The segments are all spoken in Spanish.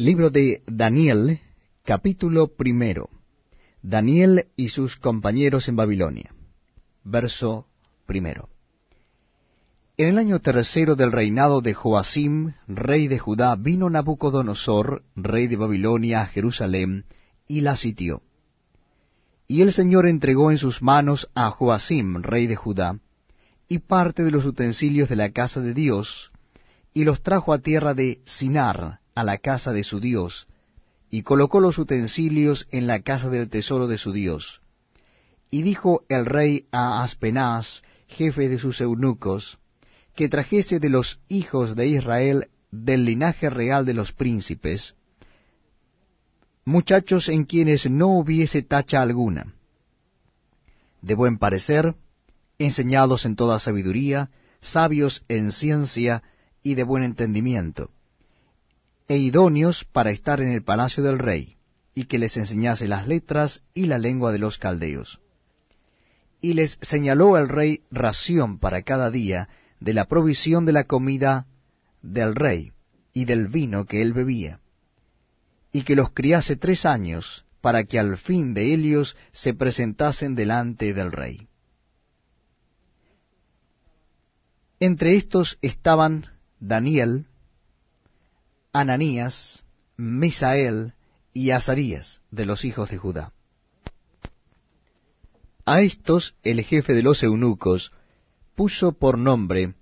Libro de Daniel, capítulo primero. Daniel y sus compañeros en Babilonia. Verso primero. En el año tercero del reinado de Joacim, rey de Judá, vino Nabucodonosor, rey de Babilonia, a Jerusalén, y la sitió. Y el Señor entregó en sus manos a Joacim, rey de Judá, y parte de los utensilios de la casa de Dios, y los trajo a tierra de Sinar, a la casa de su Dios, y colocó los utensilios en la casa del tesoro de su Dios. Y dijo el rey a Aspenaz, jefe de sus eunucos, que trajese de los hijos de Israel del linaje real de los príncipes, muchachos en quienes no hubiese tacha alguna, de buen parecer, enseñados en toda sabiduría, sabios en ciencia y de buen entendimiento, e idóneos para estar en el palacio del rey, y que les enseñase las letras y la lengua de los caldeos. Y les señaló el rey ración para cada día de la provisión de la comida del rey y del vino que él bebía, y que los criase tres años, para que al fin de ellos se presentasen delante del rey. Entre estos estaban Daniel, Ananías, Misael y Azarías, de los hijos de Judá. A estos el jefe de los eunucos puso por nombre,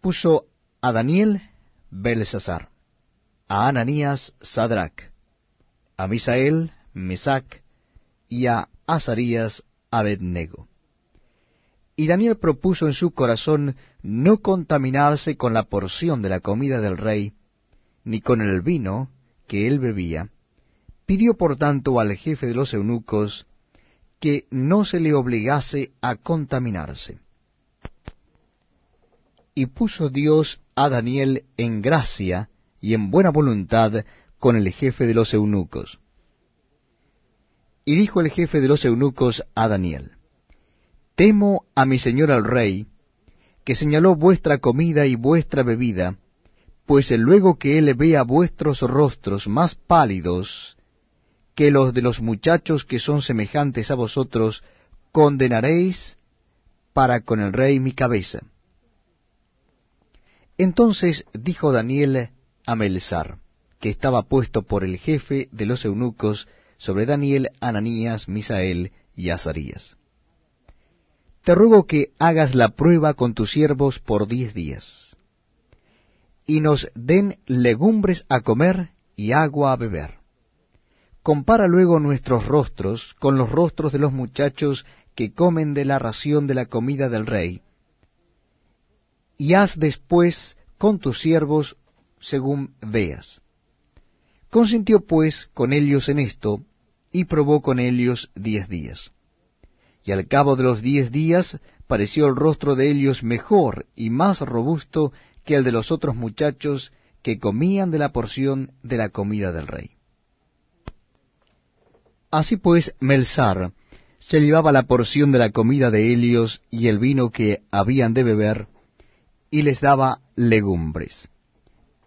puso a Daniel Belsasar, a Ananías Sadrach, a Misael Mesac y a Azarías Abednego. Y Daniel propuso en su corazón no contaminarse con la porción de la comida del rey, ni con el vino que él bebía, pidió por tanto al jefe de los eunucos que no se le obligase a contaminarse. Y puso Dios a Daniel en gracia y en buena voluntad con el jefe de los eunucos. Y dijo el jefe de los eunucos a Daniel, Temo a mi señor el rey, que señaló vuestra comida y vuestra bebida, pues luego que él vea vuestros rostros más pálidos que los de los muchachos que son semejantes a vosotros, condenaréis para con el rey mi cabeza. Entonces dijo Daniel a Melzar, que estaba puesto por el jefe de los eunucos sobre Daniel, Ananías, Misael y Azarías. Te ruego que hagas la prueba con tus siervos por diez días y nos den legumbres a comer y agua a beber. Compara luego nuestros rostros con los rostros de los muchachos que comen de la ración de la comida del rey, y haz después con tus siervos según veas. Consintió pues con ellos en esto, y probó con ellos diez días. Y al cabo de los diez días pareció el rostro de ellos mejor y más robusto que el de los otros muchachos que comían de la porción de la comida del rey. Así pues, Melzar se llevaba la porción de la comida de Helios y el vino que habían de beber, y les daba legumbres.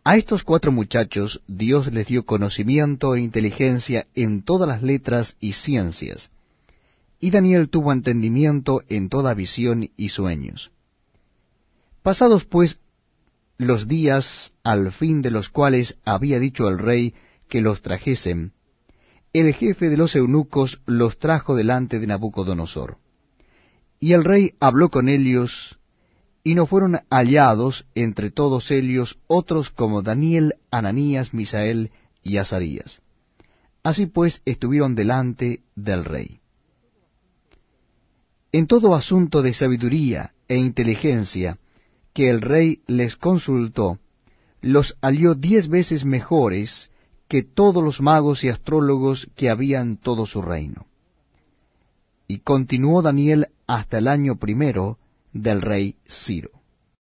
A estos cuatro muchachos Dios les dio conocimiento e inteligencia en todas las letras y ciencias, y Daniel tuvo entendimiento en toda visión y sueños. Pasados pues los días al fin de los cuales había dicho el rey que los trajesen, el jefe de los eunucos los trajo delante de Nabucodonosor. Y el rey habló con ellos, y no fueron hallados entre todos ellos otros como Daniel, Ananías, Misael y Azarías. Así pues estuvieron delante del rey. En todo asunto de sabiduría e inteligencia, que el rey les consultó, los halló diez veces mejores que todos los magos y astrólogos que había en todo su reino. Y continuó Daniel hasta el año primero del rey Ciro.